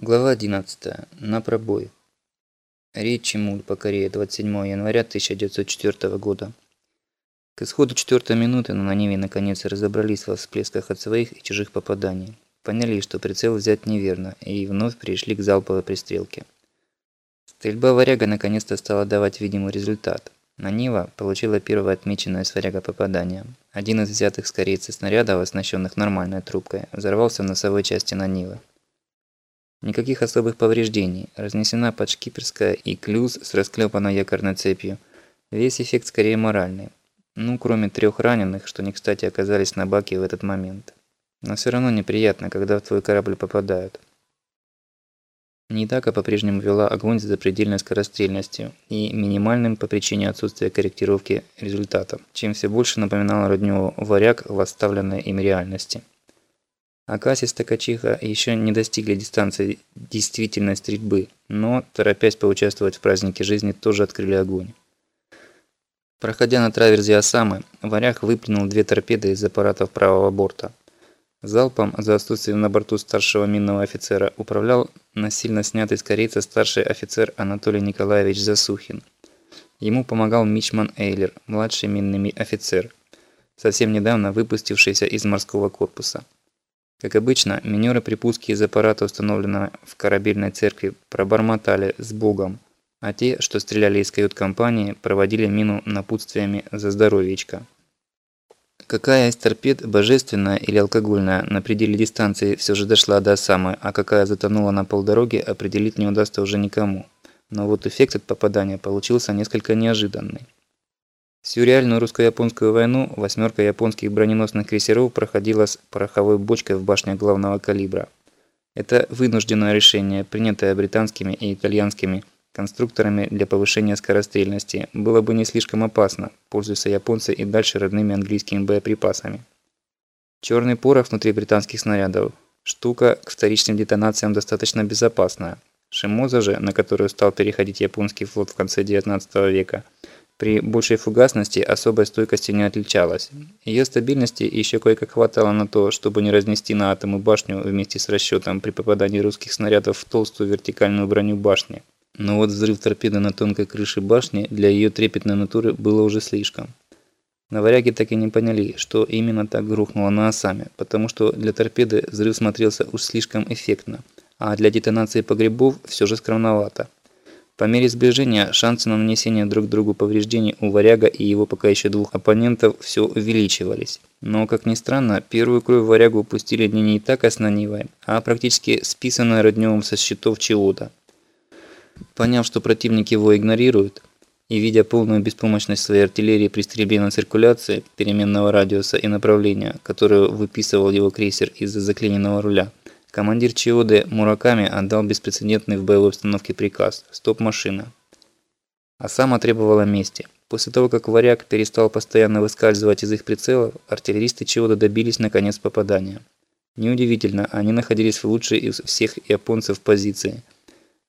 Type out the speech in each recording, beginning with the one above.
Глава 11. На пробой. Рейд Чемуль по Корее, 27 января 1904 года. К исходу четвертой минуты на Ниве наконец разобрались во всплесках от своих и чужих попаданий. Поняли, что прицел взять неверно, и вновь перешли к залповой пристрелке. Стрельба варяга наконец-то стала давать видимый результат. На Нива получила первое отмеченное с варяга попадание. Один из взятых с корейца снарядов, оснащенных нормальной трубкой, взорвался в носовой части на Нивы. Никаких особых повреждений. Разнесена подшкиперская и клюз с расклепанной якорной цепью. Весь эффект скорее моральный. Ну, кроме трех раненых, что не кстати оказались на баке в этот момент. Но все равно неприятно, когда в твой корабль попадают. Нитака по-прежнему вела огонь с запредельной скорострельностью и минимальным по причине отсутствия корректировки результатом, чем все больше напоминала Рудневу варяг в оставленной им реальности. Акасис Токачиха еще не достигли дистанции действительной стрельбы, но, торопясь поучаствовать в празднике жизни, тоже открыли огонь. Проходя на траверзе Осамы, варяг выплюнул две торпеды из аппаратов правого борта. Залпом за отсутствием на борту старшего минного офицера управлял насильно снятый с корейца старший офицер Анатолий Николаевич Засухин. Ему помогал Мичман Эйлер, младший минный офицер, совсем недавно выпустившийся из морского корпуса. Как обычно, минеры при пуске из аппарата, установленного в корабельной церкви, пробормотали «с Богом», а те, что стреляли из кают-компании, проводили мину напутствиями «за здоровьечко». Какая из торпед, божественная или алкогольная, на пределе дистанции все же дошла до самой, а какая затонула на полдороги, определить не удастся уже никому. Но вот эффект от попадания получился несколько неожиданный. Всю реальную русско-японскую войну восьмерка японских броненосных крейсеров проходила с пороховой бочкой в башнях главного калибра. Это вынужденное решение, принятое британскими и итальянскими конструкторами для повышения скорострельности, было бы не слишком опасно, пользуясь японцы и дальше родными английскими боеприпасами. Черный порох внутри британских снарядов – штука к вторичным детонациям достаточно безопасная. Шимоза же, на которую стал переходить японский флот в конце 19 века – при большей фугасности особой стойкостью не отличалась. Ее стабильности еще кое-как хватало на то, чтобы не разнести на атомы башню вместе с расчетом при попадании русских снарядов в толстую вертикальную броню башни. Но вот взрыв торпеды на тонкой крыше башни для ее трепетной натуры было уже слишком. Наваряги так и не поняли, что именно так грохнуло на осаме, потому что для торпеды взрыв смотрелся уж слишком эффектно, а для детонации погребов все же скромновато. По мере сближения шансы на нанесение друг другу повреждений у Варяга и его пока еще двух оппонентов все увеличивались. Но, как ни странно, первую кровь Варягу упустили не не так Нивой, а практически списанная Родневым со счетов чего-то. Поняв, что противник его игнорирует, и видя полную беспомощность своей артиллерии при стрельбе на циркуляции переменного радиуса и направления, которую выписывал его крейсер из-за заклиненного руля, Командир Чиоды Мураками отдал беспрецедентный в боевой обстановке приказ «Стоп, машина!». А сама требовала мести. После того, как варяг перестал постоянно выскальзывать из их прицелов, артиллеристы Чиода добились наконец попадания. Неудивительно, они находились в лучшей из всех японцев позиции.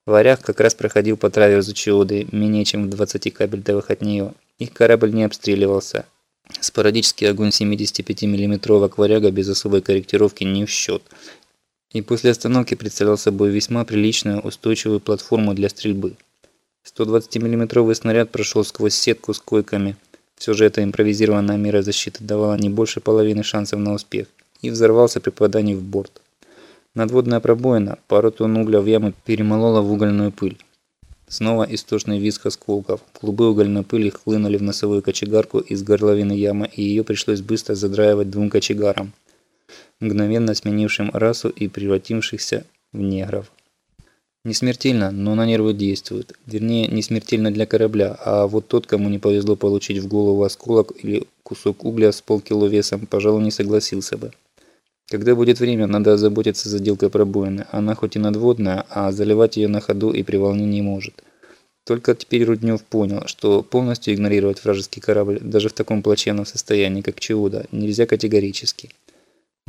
Варяг как раз проходил по траверзу Чиоды, менее чем в 20 кабельтовых от нее. Их корабль не обстреливался. Спорадический огонь 75 миллиметрового варяга без особой корректировки не в счет – и после остановки представлял собой весьма приличную устойчивую платформу для стрельбы. 120 миллиметровый снаряд прошел сквозь сетку с койками. Все же эта импровизированная мера защиты давала не больше половины шансов на успех и взорвался при попадании в борт. Надводная пробоина пару тонн угля в яму перемолола в угольную пыль. Снова истошный визг осколков. Клубы угольной пыли хлынули в носовую кочегарку из горловины ямы, и ее пришлось быстро задраивать двум кочегарам мгновенно сменившим расу и превратившихся в негров. Не смертельно, но на нервы действует. Вернее, не смертельно для корабля, а вот тот, кому не повезло получить в голову осколок или кусок угля с полкило весом, пожалуй, не согласился бы. Когда будет время, надо озаботиться заделкой пробоины. Она хоть и надводная, а заливать ее на ходу и при волнении может. Только теперь Руднев понял, что полностью игнорировать вражеский корабль даже в таком плачевном состоянии, как Чиуда, нельзя категорически.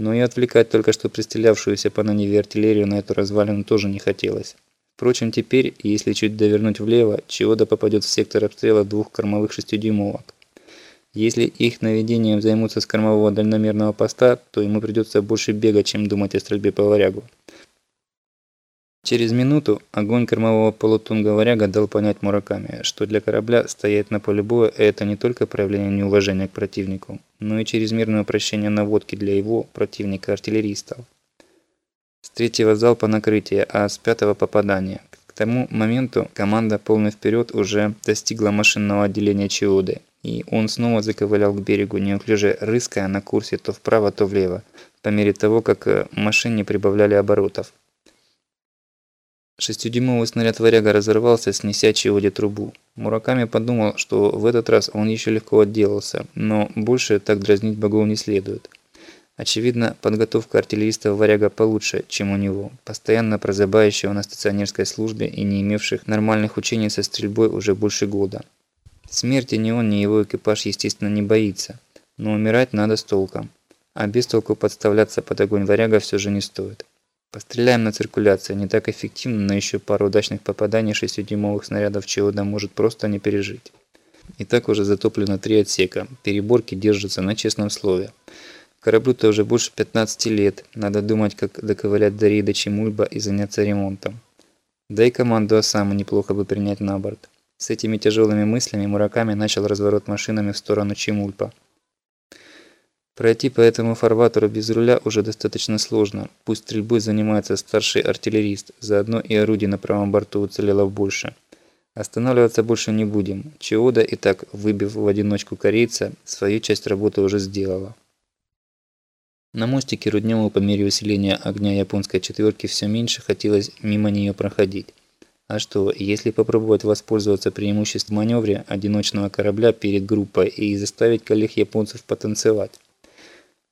Но и отвлекать только что пристрелявшуюся по Наниве артиллерию на эту развалину тоже не хотелось. Впрочем, теперь, если чуть довернуть влево, Чиода попадет в сектор обстрела двух кормовых шестидюймовок. Если их наведением займутся с кормового дальномерного поста, то ему придется больше бегать, чем думать о стрельбе по варягу. Через минуту огонь кормового полутунга варяга дал понять Мураками, что для корабля стоять на поле боя – это не только проявление неуважения к противнику, но и чрезмерное упрощение наводки для его, противника-артиллеристов. С третьего залпа накрытия, а с пятого попадания. К тому моменту команда полный вперед уже достигла машинного отделения Чиоды, и он снова заковылял к берегу, неуклюже рыская на курсе то вправо, то влево, по мере того, как э, машине прибавляли оборотов. Шестидюймовый снаряд варяга разорвался, снеся Чиоде трубу. Мураками подумал, что в этот раз он еще легко отделался, но больше так дразнить богов не следует. Очевидно, подготовка артиллеристов варяга получше, чем у него, постоянно прозябающего на стационерской службе и не имевших нормальных учений со стрельбой уже больше года. Смерти ни он, ни его экипаж, естественно, не боится, но умирать надо с толком, а без толку подставляться под огонь варяга все же не стоит. Постреляем на циркуляции, не так эффективно, но еще пару удачных попаданий 6-дюймовых снарядов Чиода может просто не пережить. И так уже затоплено три отсека, переборки держатся на честном слове. Кораблю-то уже больше 15 лет, надо думать, как доковылять до рейда Чемульба и заняться ремонтом. Да и команду Осаму неплохо бы принять на борт. С этими тяжелыми мыслями Мураками начал разворот машинами в сторону Чемульпа. Пройти по этому фарватеру без руля уже достаточно сложно, пусть стрельбой занимается старший артиллерист, заодно и орудий на правом борту уцелело больше. Останавливаться больше не будем. Чиода и так, выбив в одиночку корейца, свою часть работы уже сделала. На мостике Рудневу по мере усиления огня японской четверки все меньше хотелось мимо нее проходить. А что, если попробовать воспользоваться преимуществом маневре одиночного корабля перед группой и заставить коллег японцев потанцевать?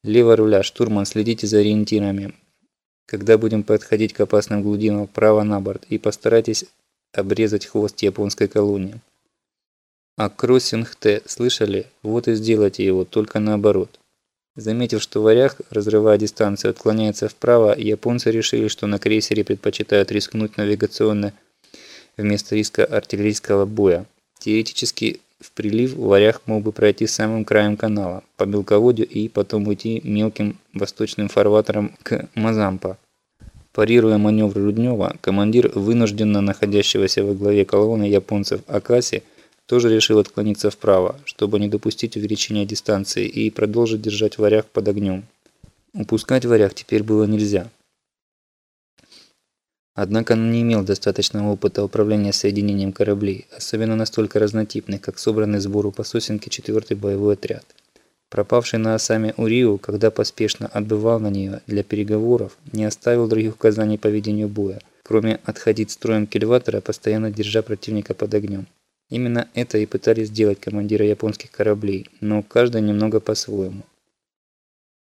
Лево руля, штурман, следите за ориентирами. Когда будем подходить к опасным глубинам, право на борт и постарайтесь обрезать хвост японской колонии. А кроссинг Т, слышали? Вот и сделайте его, только наоборот. Заметив, что варяг, разрывая дистанцию, отклоняется вправо, японцы решили, что на крейсере предпочитают рискнуть навигационно вместо риска артиллерийского боя. Теоретически в прилив варяг мог бы пройти самым краем канала, по мелководью и потом уйти мелким восточным фарватером к Мазампа. Парируя маневр Руднева, командир вынужденно находящегося во главе колонны японцев Акаси тоже решил отклониться вправо, чтобы не допустить увеличения дистанции и продолжить держать варяг под огнем. Упускать варяг теперь было нельзя. Однако он не имел достаточного опыта управления соединением кораблей, особенно настолько разнотипных, как собранный сбору по сосенке 4 боевой отряд. Пропавший на Осаме Уриу, когда поспешно отбывал на нее для переговоров, не оставил других указаний по ведению боя, кроме отходить строем кильватора, постоянно держа противника под огнем. Именно это и пытались сделать командиры японских кораблей, но каждый немного по-своему.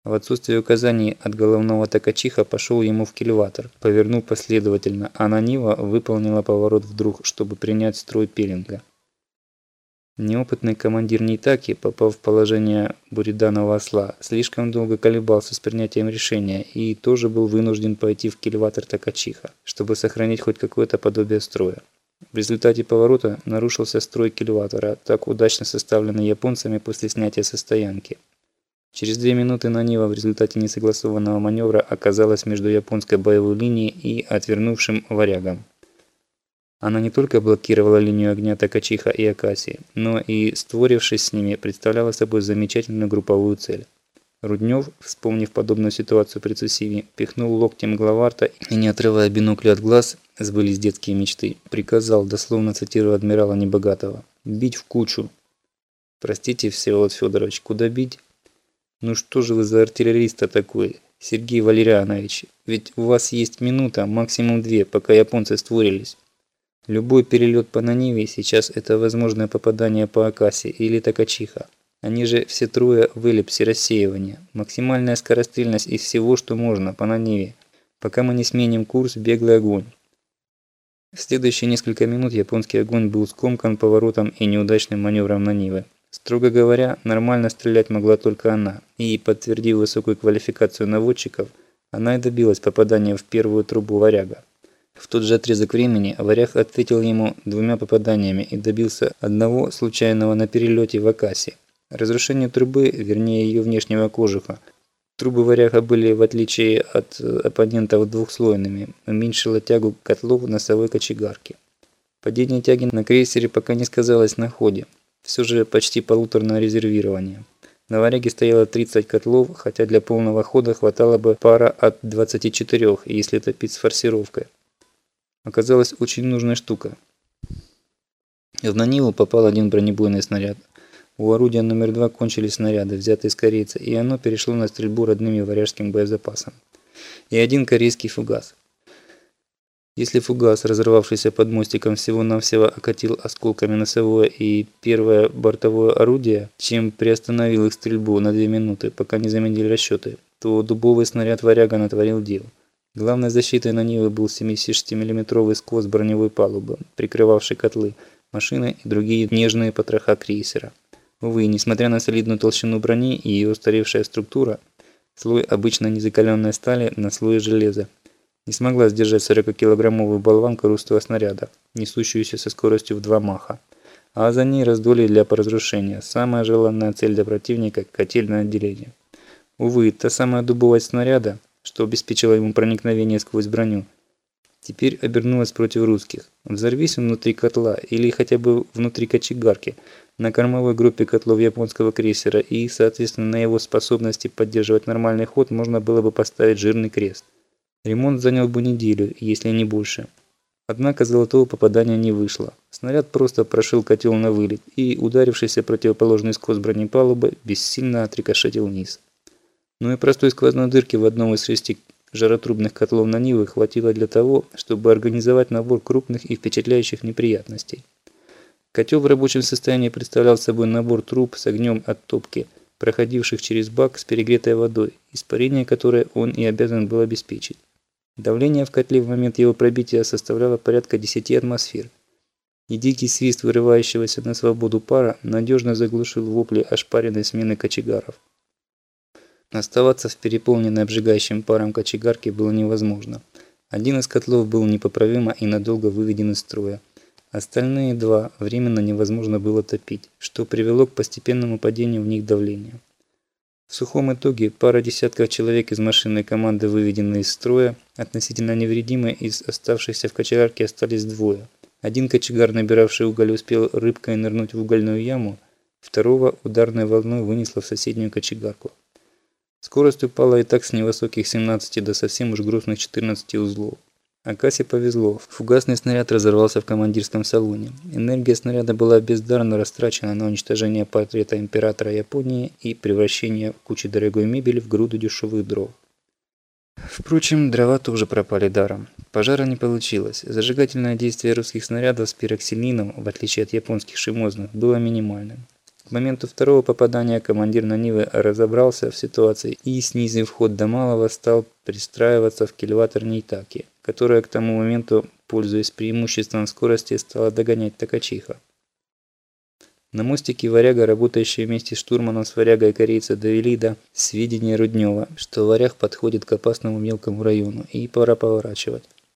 В отсутствие указаний от головного токачиха пошел ему в кильватор, повернул последовательно, а Нанива выполнила поворот вдруг, чтобы принять строй пеленга. Неопытный командир Нитаки, попав в положение буриданного осла, слишком долго колебался с принятием решения и тоже был вынужден пойти в кильватор Токачиха, чтобы сохранить хоть какое-то подобие строя. В результате поворота нарушился строй кильватора, так удачно составленный японцами после снятия со стоянки. Через две минуты Нанива в результате несогласованного маневра оказалась между японской боевой линией и отвернувшим варягом. Она не только блокировала линию огня Такачиха и Акаси, но и, створившись с ними, представляла собой замечательную групповую цель. Руднев, вспомнив подобную ситуацию при Цусиме, пихнул локтем главарта и, не отрывая бинокля от глаз, сбылись детские мечты, приказал, дословно цитируя адмирала Небогатого, «бить в кучу». «Простите, Всеволод Федорович, куда бить?» Ну что же вы за артиллериста такой, Сергей Валерьянович? Ведь у вас есть минута, максимум две, пока японцы створились. Любой перелет по Наниве сейчас это возможное попадание по Акасе или Такачиха. Они же все трое в эллипсе рассеивания. Максимальная скорострельность из всего, что можно по Наниве. Пока мы не сменим курс, беглый огонь. В следующие несколько минут японский огонь был скомкан поворотом и неудачным маневром Нанивы. Строго говоря, нормально стрелять могла только она, и, подтвердив высокую квалификацию наводчиков, она и добилась попадания в первую трубу варяга. В тот же отрезок времени варяг ответил ему двумя попаданиями и добился одного случайного на перелете в Акасе. Разрушение трубы, вернее ее внешнего кожуха, Трубы варяга были, в отличие от оппонентов, двухслойными, уменьшило тягу котлов носовой кочегарки. Падение тяги на крейсере пока не сказалось на ходе, все же почти полуторное резервирование. На варяге стояло 30 котлов, хотя для полного хода хватало бы пара от 24, если топить с форсировкой. Оказалась очень нужная штука. В Нанилу попал один бронебойный снаряд. У орудия номер два кончились снаряды, взятые с корейца, и оно перешло на стрельбу родными варяжским боезапасом. И один корейский фугас. Если фугас, разорвавшийся под мостиком, всего-навсего окатил осколками носовое и первое бортовое орудие, чем приостановил их стрельбу на две минуты, пока не заменили расчеты, то дубовый снаряд варяга натворил дел. Главной защитой на Нивы был 76 миллиметровый сквоз броневой палубы, прикрывавший котлы, машины и другие нежные потроха крейсера. Увы, несмотря на солидную толщину брони и ее устаревшая структура, слой обычно незакаленной стали на слое железа не смогла сдержать 40-килограммовую болванку русского снаряда, несущуюся со скоростью в 2 маха. А за ней раздолье для поразрушения. Самая желанная цель для противника – котельное отделение. Увы, та самая дубовость снаряда, что обеспечила ему проникновение сквозь броню, теперь обернулась против русских. Взорвись внутри котла или хотя бы внутри кочегарки, на кормовой группе котлов японского крейсера и, соответственно, на его способности поддерживать нормальный ход можно было бы поставить жирный крест. Ремонт занял бы неделю, если не больше. Однако золотого попадания не вышло. Снаряд просто прошил котел на вылет и, ударившийся противоположный сквозь бронепалубы, бессильно отрикошетил вниз. Но и простой сквозной дырки в одном из шести жаротрубных котлов на Нивы хватило для того, чтобы организовать набор крупных и впечатляющих неприятностей. Котел в рабочем состоянии представлял собой набор труб с огнем от топки, проходивших через бак с перегретой водой, испарение которой он и обязан был обеспечить. Давление в котле в момент его пробития составляло порядка 10 атмосфер. И дикий свист вырывающегося на свободу пара надежно заглушил вопли ошпаренной смены кочегаров. Оставаться в переполненной обжигающим паром кочегарке было невозможно. Один из котлов был непоправимо и надолго выведен из строя. Остальные два временно невозможно было топить, что привело к постепенному падению в них давления. В сухом итоге пара десятков человек из машинной команды выведены из строя, относительно невредимые из оставшихся в кочегарке остались двое. Один кочегар, набиравший уголь, успел рыбкой нырнуть в угольную яму, второго ударной волной вынесло в соседнюю кочегарку. Скорость упала и так с невысоких 17 до совсем уж грустных 14 узлов. Акасе повезло. Фугасный снаряд разорвался в командирском салоне. Энергия снаряда была бездарно растрачена на уничтожение портрета императора Японии и превращение кучи дорогой мебели в груду дешевых дров. Впрочем, дрова тоже пропали даром. Пожара не получилось. Зажигательное действие русских снарядов с пироксилином, в отличие от японских шимозных, было минимальным. К моменту второго попадания командир Нанивы разобрался в ситуации и, снизив ход до малого, стал пристраиваться в кильватор Нейтаки, которая к тому моменту, пользуясь преимуществом скорости, стала догонять Такачиха. На мостике варяга, работающие вместе штурманом с варягой корейца, довели до сведения Руднева, что варяг подходит к опасному мелкому району и пора поворачивать.